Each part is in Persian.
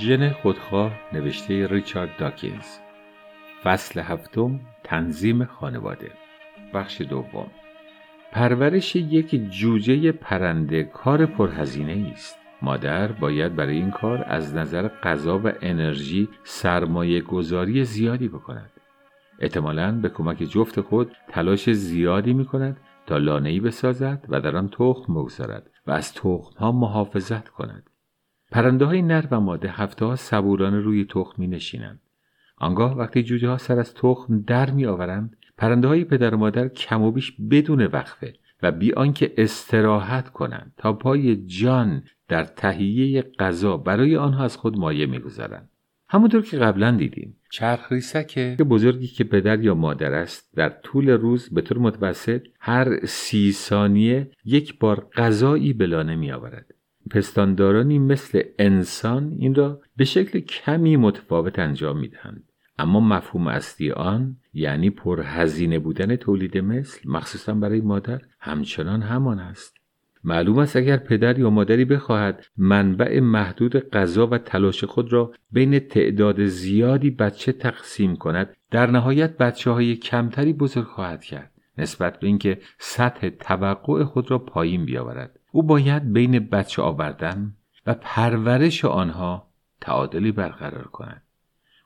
ژن خودخواه نوشته ریچارد داکینز. فصل هفتم تنظیم خانواده. بخش دوم. پرورش یک جوجه پرنده کار پرهزینه است. مادر باید برای این کار از نظر غذا و انرژی سرمایه گذاری زیادی بکند. احتمالا به کمک جفت خود تلاش زیادی می کند تا لانهی بسازد و در آن تخم بگذارد و از تخم ها محافظت کند. پرنده های نر و ماده هفته ها صبورانه روی تخم می نشینند. آنگاه وقتی جوجه ها سر از تخم در می آورند پرنده های پدر و مادر کم و بیش بدون وقفه و بی آنکه استراحت کنند تا پای جان در تهیه غذا برای آنها از خود مایه می‌گذارند همونطور که قبلا دیدیم چرخ ریسک بزرگی که پدر یا مادر است در طول روز به طور متوسط هر سی ثانیه یک بار غذایی به لانه می آورد پستاندارانی مثل انسان این را به شکل کمی متفاوت انجام می دهند. اما مفهوم اصلی آن یعنی پرهزینه بودن تولید مثل مخصوصا برای مادر همچنان همان است. معلوم است اگر پدر یا مادری بخواهد منبع محدود غذا و تلاش خود را بین تعداد زیادی بچه تقسیم کند در نهایت بچه های کمتری بزرگ خواهد کرد. نسبت به اینکه سطح توقع خود را پایین بیاورد. او باید بین بچه آوردن و پرورش آنها تعادلی برقرار کند.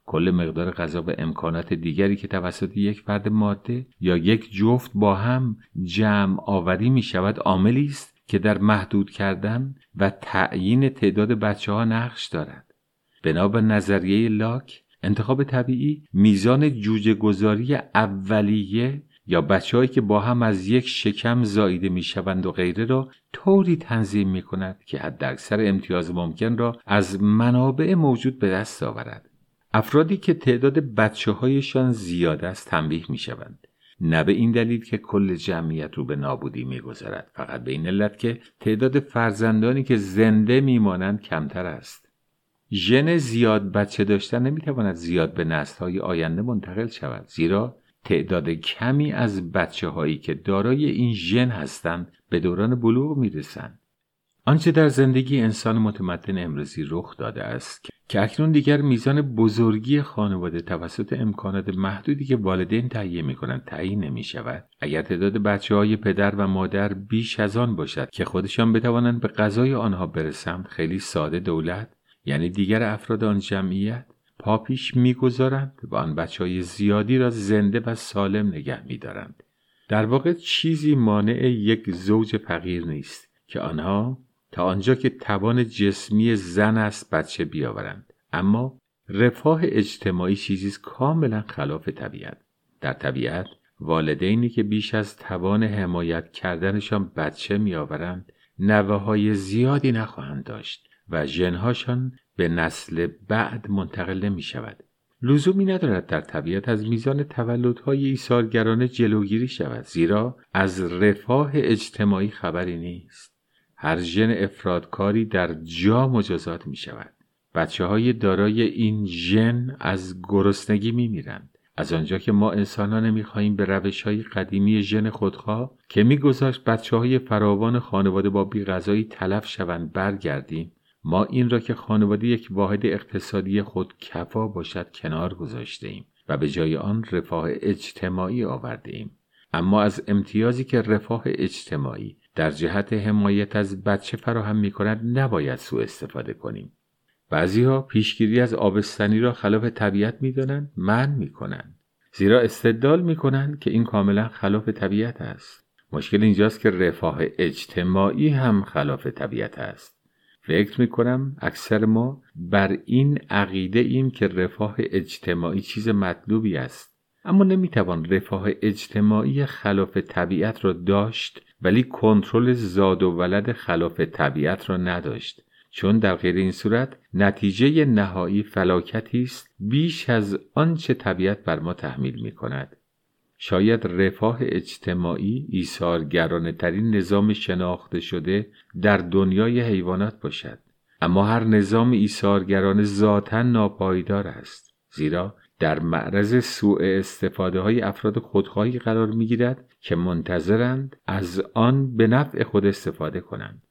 کل مقدار غذا و امکانات دیگری که توسط یک فرد ماده یا یک جفت با هم جمع آوری می شود عاملی است که در محدود کردن و تعیین تعداد بچه ها نقش دارد. بنا به نظریه لاک انتخاب طبیعی میزان جوجه گذاری اولیه یا بچههایی که با هم از یک شکم زاییده می شوند و غیره را طوری تنظیم می کند که حداکثر امتیاز ممکن را از منابع موجود به دست آورد. افرادی که تعداد بچه هایشان زیاد است تنبیه می شوند نه به این دلیل که کل جمعیت رو به نابودی می‌گذارد فقط به این علت که تعداد فرزندانی که زنده میمانند کمتر است. ژن زیاد بچه داشتن نمی‌تواند زیاد به نسل های آینده منتقل شود زیرا تعداد کمی از بچه هایی که دارای این ژن هستند به دوران بلوغ می‌رسند. آنچه در زندگی انسان متمدن امروزی رخ داده است که اکنون دیگر میزان بزرگی خانواده توسط امکانات محدودی که والدین تهیه می کنند تعیین نمی شود اگر تعداد بچه های پدر و مادر بیش از آن باشد که خودشان بتوانند به غذای آنها برسند خیلی ساده دولت یعنی دیگر افراد آن جمعیت پاپیش می‌گذارند و آن بچه های زیادی را زنده و سالم نگه میدارند. در واقع چیزی مانع یک زوج فقیر نیست که آنها تا آنجا که توان جسمی زن است بچه بیاورند. اما رفاه اجتماعی چیزی کاملا خلاف طبیعت. در طبیعت والدینی که بیش از توان حمایت کردنشان بچه میآورند نوه های زیادی نخواهند داشت و ژنهاشان به نسل بعد منتقل نمی شود. لزومی ندارد در طبیعت از میزان تولدهای ایثارگرانه جلوگیری شود زیرا از رفاه اجتماعی خبری نیست. هر ژن افرادکاری در جا مجازات می شود. بچه های دارای این ژن از گرسنگی می میرند. از آنجا که ما انسانان نمی خواهیم به روش های قدیمی ژن خودخواه که میگذاشت بچه های فراوان خانواده با بیغذایی تلف شوند برگردیم ما این را که خانواده یک واحد اقتصادی خود کفا باشد کنار گذاشته ایم و به جای آن رفاه اجتماعی آورده ایم. اما از امتیازی که رفاه اجتماعی در جهت حمایت از بچه فراهم می کند نباید سوء استفاده کنیم. بعضی پیشگیری از آبستنی را خلاف طبیعت می دانند من می کنند. زیرا استدلال می کنند که این کاملا خلاف طبیعت است. مشکل اینجاست که رفاه اجتماعی هم خلاف طبیعت است. فکر می کنم اکثر ما بر این عقیده ایم که رفاه اجتماعی چیز مطلوبی است. اما نمی‌توان رفاه اجتماعی خلاف طبیعت را داشت ولی کنترل زاد و ولد خلاف طبیعت را نداشت چون در غیر این صورت نتیجه نهایی فلاکتی است بیش از آنچه طبیعت بر ما تحمیل می کند. شاید رفاه اجتماعی ایثارگرانه ترین نظام شناخته شده در دنیای حیوانات باشد اما هر نظام ایثارگرانه ذاتا ناپایدار است زیرا در معرض سوء استفاده های افراد خودخواهی قرار می گیرد که منتظرند از آن به نفع خود استفاده کنند.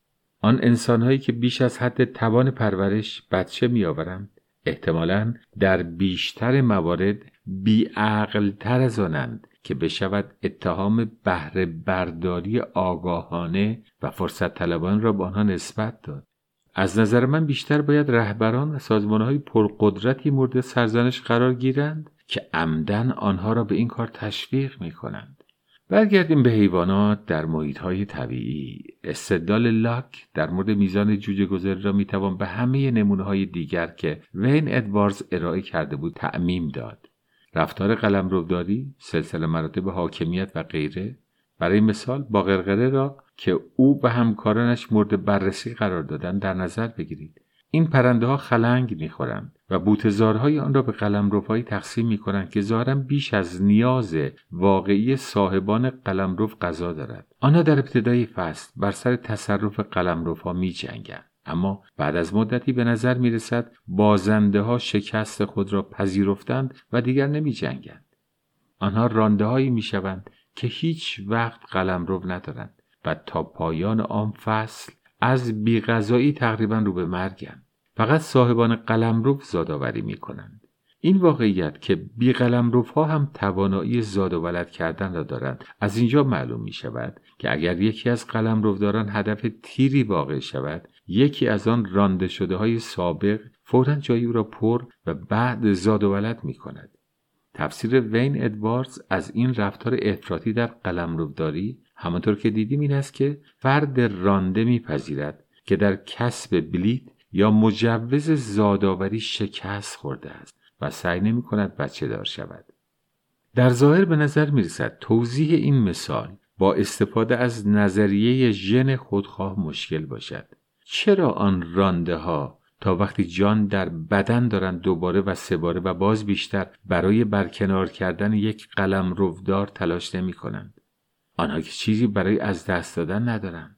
آن انسانهایی که بیش از حد توان پرورش بچه میآورند احتمالا در بیشتر موارد بیعقلتر از آنند که بشود اتهام بهره برداری آگاهانه و فرصت طلبان را به آنها نسبت داد از نظر من بیشتر باید رهبران و سازمانهای پرقدرتی مورد سرزنش قرار گیرند که عمدن آنها را به این کار تشویق می کنند. برگردیم به حیوانات در محیط طبیعی. استدلال لاک در مورد میزان جوجه گذاری را می‌توان به همه نمونه های دیگر که وین ادوارز ارائه کرده بود تعمیم داد. رفتار قلمروداری سلسله مراتب حاکمیت و غیره برای مثال با غرغره را که او و همکارانش مورد بررسی قرار دادن در نظر بگیرید. این پرنده ها خلنگ می‌خورند. و بوتزارهای آن را به قلمروهایی تقسیم می کنند که ظاهرا بیش از نیاز واقعی صاحبان قلمرو غذا دارد آنها در ابتدای فصل بر سر تصرف قلمروها می جنگند اما بعد از مدتی به نظر می رسد بازنده ها شکست خود را پذیرفتند و دیگر نمی جنگند. آنها رانده هایی می شوند که هیچ وقت قلمرو ندارند و تا پایان آن فصل از بیغذایی تقریبا رو به مرگند. فقط صاحبان قلمرو زادآوری می کنند. این واقعیت که بی ها هم توانایی زاد و ولد کردن را دارند از اینجا معلوم می شود که اگر یکی از قلمروداران هدف تیری واقع شود یکی از آن رانده شده های سابق فورا جای او را پر و بعد زاد و ولد می کند. تفسیر وین ادواردز از این رفتار افراطی در قلمروداری همانطور که دیدیم این است که فرد رانده میپذیرد که در کسب بلیت یا مجوز زادآوری شکست خورده است و سعی نمی کند بچه دار شود. در ظاهر به نظر می رسد توضیح این مثال با استفاده از نظریه ژن خودخواه مشکل باشد. چرا آن رانده ها تا وقتی جان در بدن دارند دوباره و سه باره و باز بیشتر برای برکنار کردن یک قلم رودار تلاش نمی کنند. آنها که چیزی برای از دست دادن ندارند.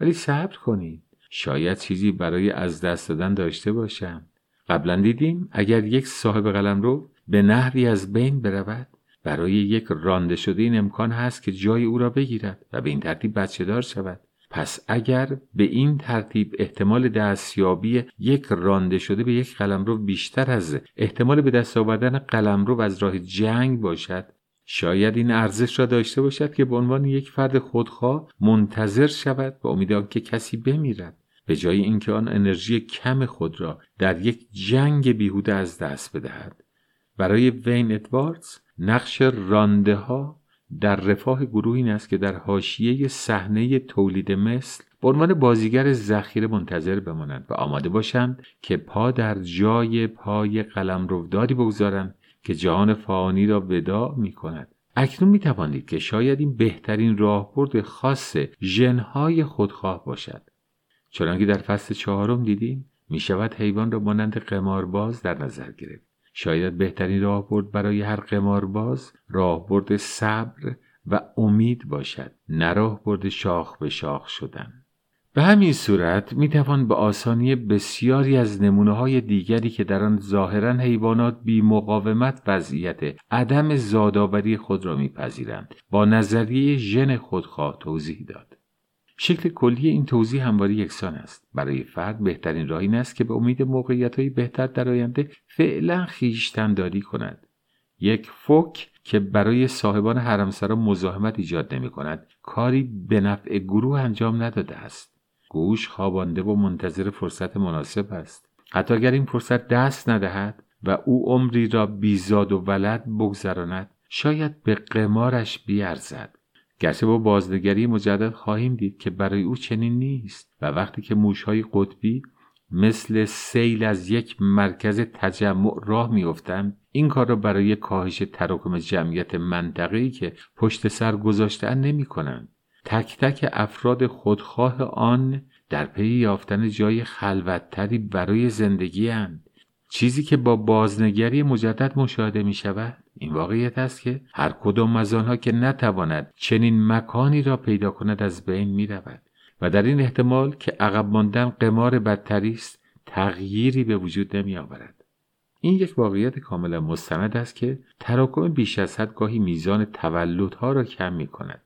ولی صبر کنید. شاید چیزی برای از دست دادن داشته باشم. قبلا دیدیم اگر یک صاحب قلم رو به نحوی از بین برود برای یک رانده شده این امکان هست که جای او را بگیرد و به این ترتیب بچه دار شود. پس اگر به این ترتیب احتمال دستیابی یک رانده شده به یک قلمرو بیشتر از احتمال به دست آوردن قلمرو از راه جنگ باشد شاید این ارزش را داشته باشد که به عنوان یک فرد خودخواه منتظر شود به امید که کسی بمیرد. به جای اینکه آن انرژی کم خود را در یک جنگ بیهوده از دست بدهد. برای وین ادواردز نقش رانده ها در رفاه گروه این است که در حاشیه صحنه تولید مثل به عنوان بازیگر ذخیره منتظر بمانند و آماده باشند که پا در جای پای قلم بگذارند که جهان فانی را ودا می کند. اکنون می توانید که شاید این بهترین راهبرد خاص ژنهای خودخواه باشد. چنانکه در فصل چهارم دیدیم می شود حیوان را مانند قمارباز در نظر گرفت. شاید بهترین راهبرد برای هر قمارباز راهبرد صبر و امید باشد نه راهبرد شاخ به شاخ شدن به همین صورت می توان به آسانی بسیاری از نمونه های دیگری که در آن ظاهرا حیوانات بی مقاومت وضعیت عدم زادآوری خود را میپذیرند. با نظریه ژن خودخواه توضیح داد. شکل کلی این توضیح همواره یکسان است. برای فرد بهترین راه این است که به امید موقعیت بهتر در آینده فعلا خیشتنداری کند. یک فوک که برای صاحبان حرمسرا مزاحمت ایجاد نمی کند کاری به نفع گروه انجام نداده است. گوش خوابانده و منتظر فرصت مناسب است حتی اگر این فرصت دست ندهد و او عمری را بیزاد و ولد بگذراند شاید به قمارش بیارزد گرچه با بازنگری مجدد خواهیم دید که برای او چنین نیست و وقتی که موشهای قطبی مثل سیل از یک مرکز تجمع راه میافتند این کار را برای کاهش تراکم جمعیت منطقه‌ای که پشت سر گذاشتن نمی کنند. تک تک افراد خودخواه آن در پی یافتن جای خلوتتری برای زندگی هند. چیزی که با بازنگری مجدد مشاهده می شود این واقعیت است که هر کدام از آنها که نتواند چنین مکانی را پیدا کند از بین می رود و در این احتمال که عقب ماندن قمار بدتری است تغییری به وجود نمی آورد. این یک واقعیت کاملا مستند است که تراکم بیش از حد گاهی میزان تولدها را کم می کند.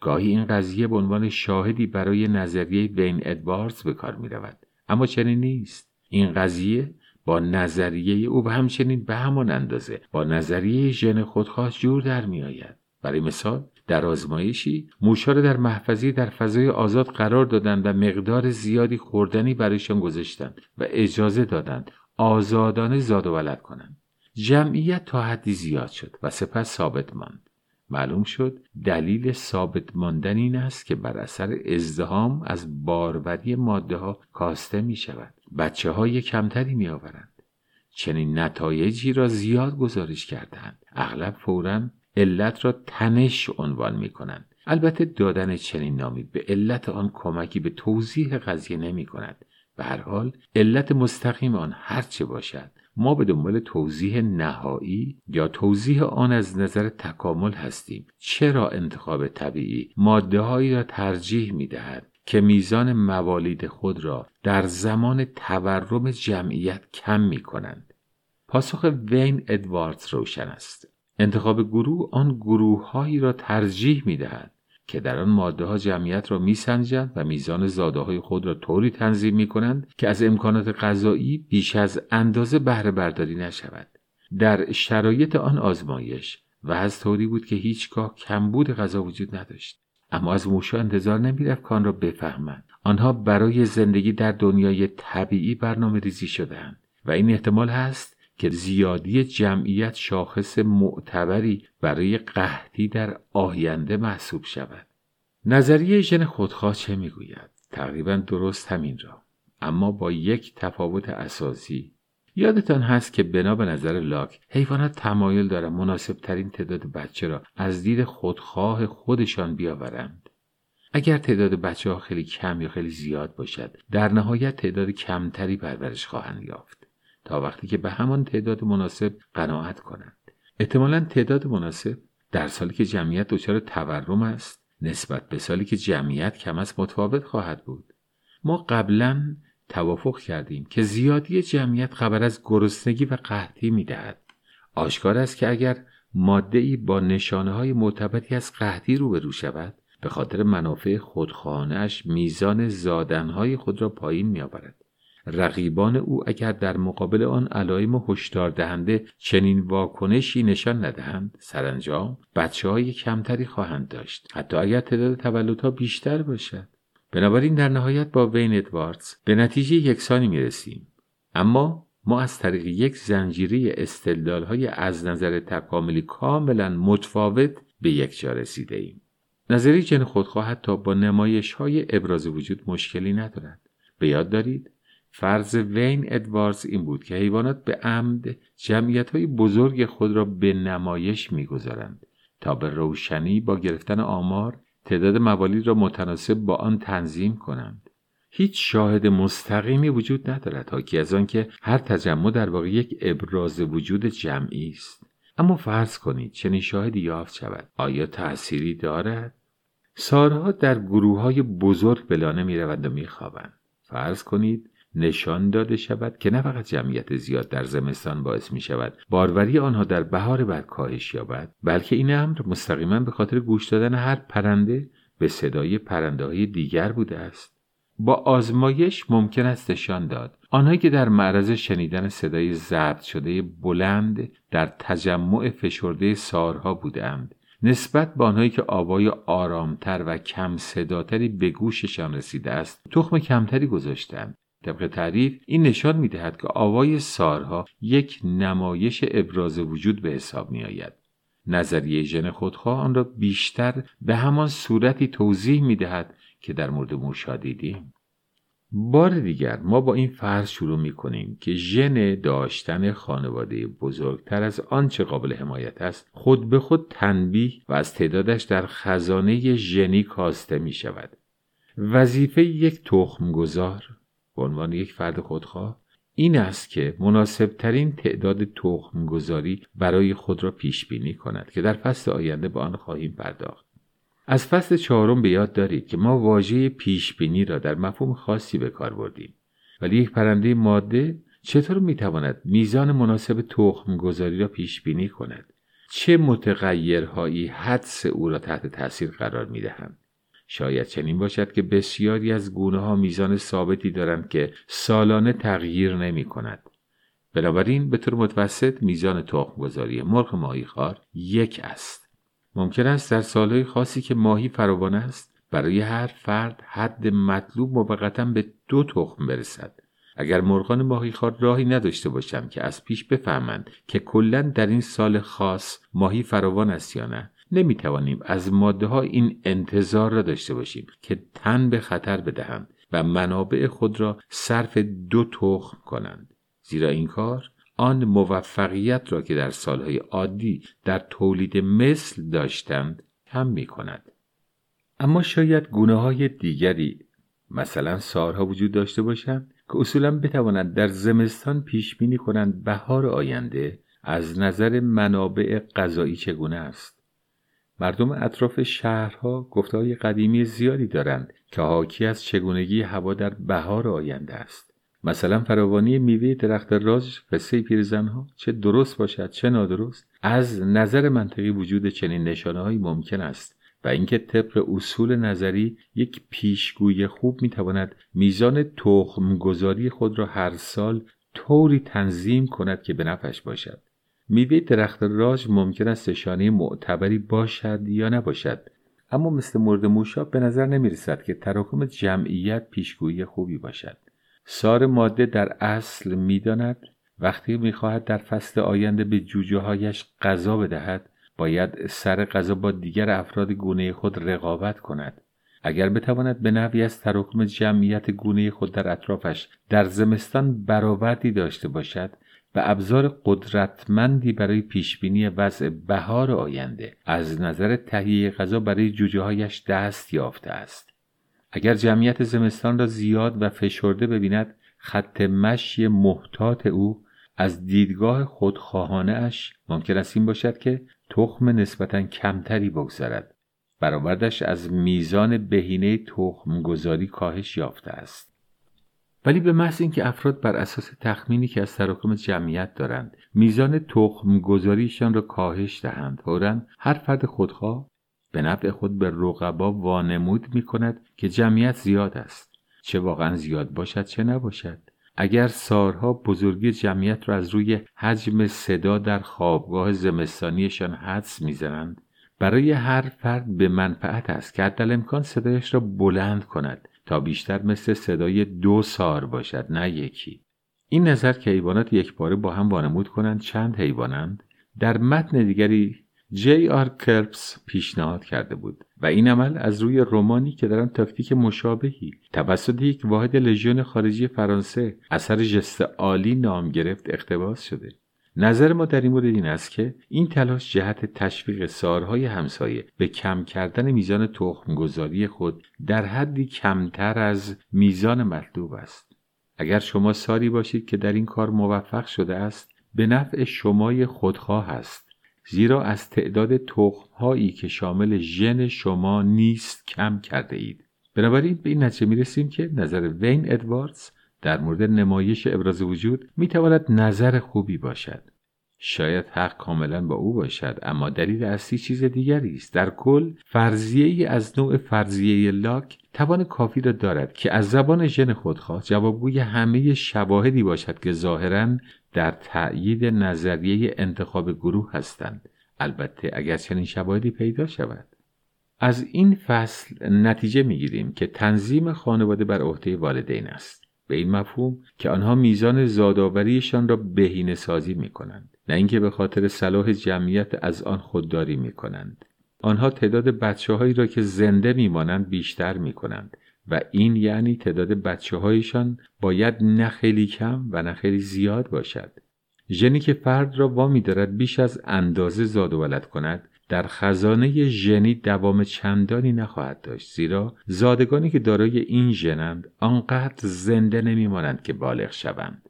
گاهی این قضیه به عنوان شاهدی برای نظریه وین ادواردز به کار می رود. اما چنین نیست. این قضیه با نظریه او و همچنین به همان اندازه با نظریه ژن خودخواه جور در می آید. برای مثال در آزمایشی موشا را در محفظی در فضای آزاد قرار دادند و مقدار زیادی خوردنی برایشان گذاشتند و اجازه دادند آزادانه زاد و ولد کنند جمعیت تا حدی زیاد شد و سپس ثابت ماند معلوم شد دلیل ثابت ماندن این است که بر اثر ازدهام از باروری ماده ها کاسته می شود بچه های کمتری می آورند چنین نتایجی را زیاد گزارش کردند اغلب فورا علت را تنش عنوان می کنند البته دادن چنین نامی به علت آن کمکی به توضیح قضیه نمی کند به هر حال علت مستقیم آن هرچه باشد ما به دنبال توضیح نهایی یا توضیح آن از نظر تکامل هستیم. چرا انتخاب طبیعی ماده هایی را ترجیح می دهد که میزان موالید خود را در زمان تورم جمعیت کم می کنند پاسخ وین ادواردز روشن است. انتخاب گروه آن گروههایی را ترجیح می دهد که در آن ماده ها جمعیت را میسنجند و میزان زاده های خود را طوری تنظیم می کنند که از امکانات غذایی بیش از اندازه بهره برداری نشود. در شرایط آن آزمایش و از طوری بود که هیچگاه کمبود غذا وجود نداشت. اما از موشا انتظار نمی‌رفت کان را بفهمند. آنها برای زندگی در دنیای طبیعی برنامه ریزی شدهاند و این احتمال هست که زیادی جمعیت شاخص معتبری برای قحطی در آینده محسوب شود. نظریه ژن خودخواه چه می‌گوید؟ تقریبا درست همین را. اما با یک تفاوت اساسی. یادتان هست که بنا به نظر لاک حیوانات تمایل دارند مناسب ترین تعداد بچه را از دید خودخواه خودشان بیاورند. اگر تعداد بچه ها خیلی کم یا خیلی زیاد باشد در نهایت تعداد کمتری پرورش خواهند یافت. تا وقتی که به همان تعداد مناسب قناعت کنند. احتمالا تعداد مناسب در سالی که جمعیت دچار تورم است نسبت به سالی که جمعیت کم است متفاوت خواهد بود. ما قبلا توافق کردیم که زیادی جمعیت خبر از گرسنگی و قحطی می‌دهد. آشکار است که اگر ماده ای با نشانه های معتبری از قحطی روبرو شود به خاطر منافع خودخانهاش میزان زادنهای خود را پایین میآورد. رقیبان او اگر در مقابل آن علائم هشدار دهنده چنین واکنشی نشان ندهند سرانجام بچه های کمتری خواهند داشت حتی اگر تعداد تولدها بیشتر باشد بنابراین در نهایت با وین ادواردز به نتیجه یکسانی می رسیم اما ما از طریق یک زنجیره استدلال های از نظر تکاملی کاملا متفاوت به یک جا رسیده ایم. نظری جن خودخواه حتی با نمایش های ابراز وجود مشکلی ندارد. به یاد دارید فرض وین ادواردز این بود که حیوانات به عمد جمعیت های بزرگ خود را به نمایش می‌گذارند تا به روشنی با گرفتن آمار تعداد موالید را متناسب با آن تنظیم کنند. هیچ شاهد مستقیمی وجود ندارد حاکی از آنکه هر تجمع در واقع یک ابراز وجود جمعی است. اما فرض کنید چنین شاهدی یافت شود. آیا تأثیری دارد؟ سارها در گروه های بزرگ به لانه و می خوابند. فرض کنید نشان داده شود که نه فقط جمعیت زیاد در زمستان باعث می شود باروری آنها در بهار بعد کاهش یابد بلکه این امر مستقیما به خاطر گوش دادن هر پرنده به صدای پرنده های دیگر بوده است. با آزمایش ممکن است نشان داد آنهایی که در معرض شنیدن صدای ضبط شده بلند در تجمع فشرده سارها بودند نسبت به آنهایی که آوای آرامتر و کم صداتری به گوششان رسیده است تخم کمتری گذاشتند. طبق تعریف این نشان می دهد که آوای سارها یک نمایش ابراز وجود به حساب می آید. نظریه ژن خودخواه آن را بیشتر به همان صورتی توضیح می دهد که در مورد موشا دیدیم. بار دیگر ما با این فرض شروع می کنیم که ژن داشتن خانواده بزرگتر از آنچه قابل حمایت است خود به خود تنبیه و از تعدادش در خزانه ژنی کاسته می شود. وظیفه یک تخمگذار به عنوان یک فرد خودخواه این است که مناسبترین تعداد تخم گذاری برای خود را پیش بینی کند که در فصل آینده به آن خواهیم پرداخت. از فصل چهارم به یاد دارید که ما واژه پیش بینی را در مفهوم خاصی به کار بردیم. ولی یک پرنده ماده چطور می‌تواند میزان مناسب تخم گذاری را پیش بینی کند؟ چه متغیرهایی حدس او را تحت تاثیر قرار می دهند. شاید چنین باشد که بسیاری از گونه ها میزان ثابتی دارند که سالانه تغییر نمی کند. بنابراین به طور متوسط میزان تخمگذاری مرغ ماهیخوار یک است. ممکن است در سالهای خاصی که ماهی فراوان است برای هر فرد حد مطلوب موقتا به دو تخم برسد. اگر مرغان ماهیخوار راهی نداشته باشم که از پیش بفهمند که کلا در این سال خاص ماهی فراوان است یا نه نمی توانیم از ماده ها این انتظار را داشته باشیم که تن به خطر بدهند و منابع خود را صرف دو تخم کنند زیرا این کار آن موفقیت را که در سالهای عادی در تولید مثل داشتند کم می کند. اما شاید گونه های دیگری مثلا سارها وجود داشته باشند که اصولا بتوانند در زمستان پیش بینی کنند بهار آینده از نظر منابع غذایی چگونه است مردم اطراف شهرها گفتهای قدیمی زیادی دارند که حاکی از چگونگی هوا در بهار آینده است. مثلا فراوانی میوه درخت راز قصه پیرزنها چه درست باشد چه نادرست از نظر منطقی وجود چنین نشانه ممکن است و اینکه طبق اصول نظری یک پیشگوی خوب می‌تواند میزان تخم گذاری خود را هر سال طوری تنظیم کند که به نفش باشد. میوه درخت راج ممکن است نشانه معتبری باشد یا نباشد. اما مثل مورد موشا به نظر نمی رسد که تراکم جمعیت پیشگویی خوبی باشد. سار ماده در اصل می‌داند وقتی می‌خواهد در فصل آینده به جوجه هایش غذا بدهد باید سر غذا با دیگر افراد گونه خود رقابت کند. اگر بتواند به نحوی از تراکم جمعیت گونه خود در اطرافش در زمستان برآوردی داشته باشد و ابزار قدرتمندی برای پیشبینی وضع بهار آینده از نظر تهیه غذا برای جوجه هایش دست یافته است. اگر جمعیت زمستان را زیاد و فشرده ببیند خط مشی محتاط او از دیدگاه خودخواهانه اش ممکن است این باشد که تخم نسبتا کمتری بگذارد برآوردش از میزان بهینه تخم گذاری کاهش یافته است. ولی به محض اینکه افراد بر اساس تخمینی که از تراکم جمعیت دارند میزان تخم گذاریشان را کاهش دهند فورا هر فرد خودخواه به نفع خود به رقبا وانمود می کند که جمعیت زیاد است. چه واقعا زیاد باشد چه نباشد. اگر سارها بزرگی جمعیت را از روی حجم صدا در خوابگاه زمستانیشان حدس می‌زنند برای هر فرد به منفعت است که حتی امکان صدایش را بلند کند. تا بیشتر مثل صدای دو سار باشد نه یکی. این نظر که حیوانات یک باره با هم وانمود کنند چند حیوانند؟ در متن دیگری جی آر کرپس پیشنهاد کرده بود و این عمل از روی رومانی که در آن تاکتیک مشابهی توسط یک واحد لژیون خارجی فرانسه اثر ژست عالی نام گرفت اقتباس شده. نظر ما در این مورد این است که این تلاش جهت تشویق سارهای همسایه به کم کردن میزان تخمگذاری خود در حدی کمتر از میزان مطلوب است. اگر شما ساری باشید که در این کار موفق شده است به نفع شمای خودخواه است. زیرا از تعداد تخم هایی که شامل ژن شما نیست کم کرده اید بنابراین به این نتیجه می رسیم که نظر وین ادواردز در مورد نمایش ابراز وجود می تواند نظر خوبی باشد. شاید حق کاملا با او باشد اما دلیل اصلی چیز دیگری است. در کل فرضیه ای از نوع فرضیه لاک توان کافی را دارد که از زبان ژن خودخواه جوابگوی همه شواهدی باشد که ظاهرا در تأیید نظریه انتخاب گروه هستند. البته اگر چنین شواهدی پیدا شود. از این فصل نتیجه می‌گیریم که تنظیم خانواده بر عهده والدین است. به این مفهوم که آنها میزان زادآوریشان را بهینه سازی می کنند نه اینکه به خاطر صلاح جمعیت از آن خودداری می کنند آنها تعداد بچه هایی را که زنده میمانند بیشتر می کنند و این یعنی تعداد بچه هایشان باید نه خیلی کم و نه خیلی زیاد باشد. ژنی که فرد را وامی دارد بیش از اندازه زاد و ولد کند در خزانه ژنی دوام چندانی نخواهد داشت زیرا زادگانی که دارای این ژنند آنقدر زنده نمیمانند که بالغ شوند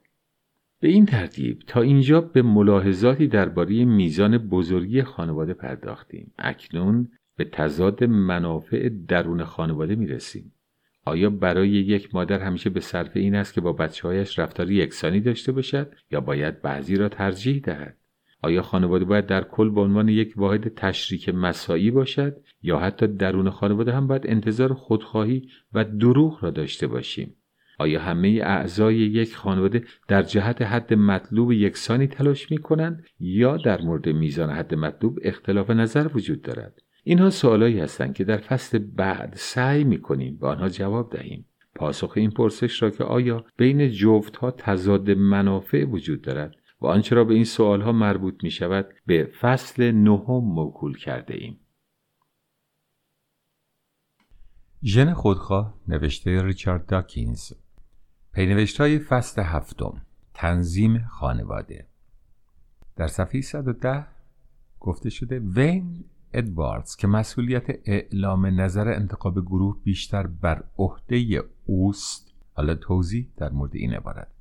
به این ترتیب تا اینجا به ملاحظاتی درباره میزان بزرگی خانواده پرداختیم اکنون به تضاد منافع درون خانواده می رسیم. آیا برای یک مادر همیشه به صرف این است که با بچه هایش رفتار یکسانی داشته باشد یا باید بعضی را ترجیح دهد؟ آیا خانواده باید در کل به عنوان یک واحد تشریک مسایی باشد یا حتی درون خانواده هم باید انتظار خودخواهی و دروغ را داشته باشیم؟ آیا همه اعضای یک خانواده در جهت حد مطلوب یکسانی تلاش می کنند یا در مورد میزان حد مطلوب اختلاف نظر وجود دارد؟ اینها سوالایی هستند که در فصل بعد سعی می کنیم به آنها جواب دهیم. پاسخ این پرسش را که آیا بین جفت ها تضاد منافع وجود دارد؟ و آنچه را به این سوال ها مربوط می شود به فصل نهم موکول کرده ایم. ژن خودخواه نوشته ریچارد داکینز. پینوشت های فصل هفتم. تنظیم خانواده. در صفحه 110 گفته شده وین ادواردز که مسئولیت اعلام نظر انتخاب گروه بیشتر بر عهده اوست حالا توضیح در مورد این عبارت.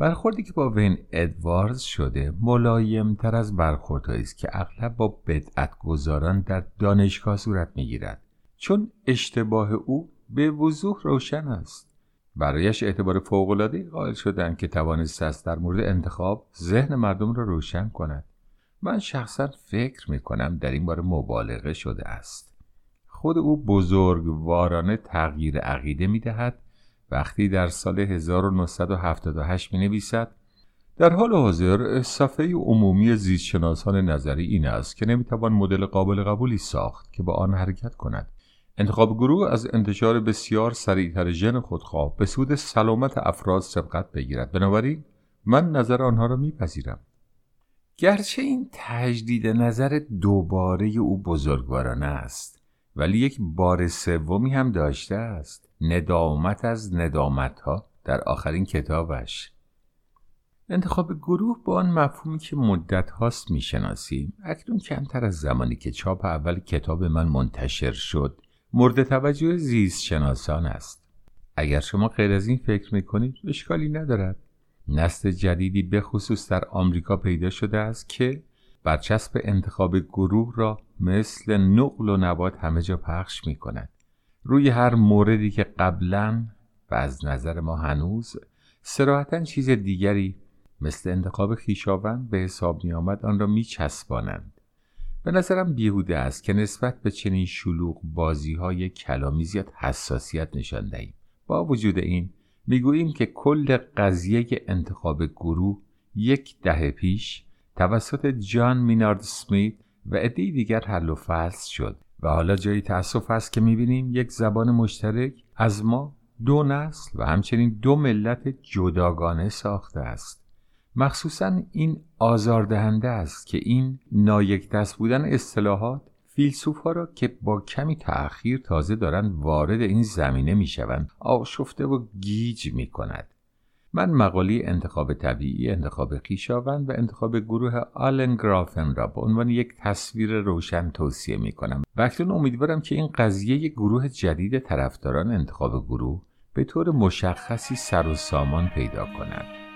برخوردی که با وین ادواردز شده ملایم تر از برخوردهایی است که اغلب با بدعت گذاران در دانشگاه صورت می‌گیرد. چون اشتباه او به وضوح روشن است. برایش اعتبار فوقالعادهای قائل شدند که توانسته است در مورد انتخاب ذهن مردم را روشن کند. من شخصا فکر می کنم در این باره مبالغه شده است. خود او بزرگوارانه تغییر عقیده می دهد وقتی در سال 1978 می نویسد در حال حاضر صفحه عمومی زیستشناسان نظری این است که نمی‌توان مدل قابل قبولی ساخت که با آن حرکت کند. انتخاب گروه از انتشار بسیار سریعتر ژن خودخواه به سود سلامت افراد سبقت بگیرد. بنابراین من نظر آنها را میپذیرم. گرچه این تجدید نظر دوباره او بزرگوارانه است ولی یک بار سومی هم داشته است. ندامت از ندامت ها در آخرین کتابش. انتخاب گروه با آن مفهومی که مدت هاست می‌شناسیم. اکنون کمتر از زمانی که چاپ اول کتاب من منتشر شد. مورد توجه زیست شناسان است. اگر شما غیر از این فکر می‌کنید اشکالی ندارد. نسل جدیدی به خصوص در آمریکا پیدا شده است که برچسب انتخاب گروه را مثل نقل و نبات همه جا پخش می کند. روی هر موردی که قبلا و از نظر ما هنوز سراحتا چیز دیگری مثل انتخاب خیشاوند به حساب می آمد آن را می چسبانند. به نظرم بیهوده است که نسبت به چنین شلوغ بازی های کلامی زیاد حساسیت نشان دهیم. با وجود این می‌گوییم که کل قضیه انتخاب گروه یک دهه پیش توسط جان مینارد سمیت و عدهای دیگر حل و فصل شد و حالا جایی تأسف است که می‌بینیم یک زبان مشترک از ما دو نسل و همچنین دو ملت جداگانه ساخته است مخصوصا این آزاردهنده است که این نایک دست بودن اصطلاحات فیلسوف ها را که با کمی تأخیر تازه دارند وارد این زمینه می شوند آشفته و گیج می کند. من مقالی انتخاب طبیعی، انتخاب خیشاوند و انتخاب گروه آلن گرافن را به عنوان یک تصویر روشن توصیه می کنم و اکنون امیدوارم که این قضیه گروه جدید طرفداران انتخاب گروه به طور مشخصی سر و سامان پیدا کند.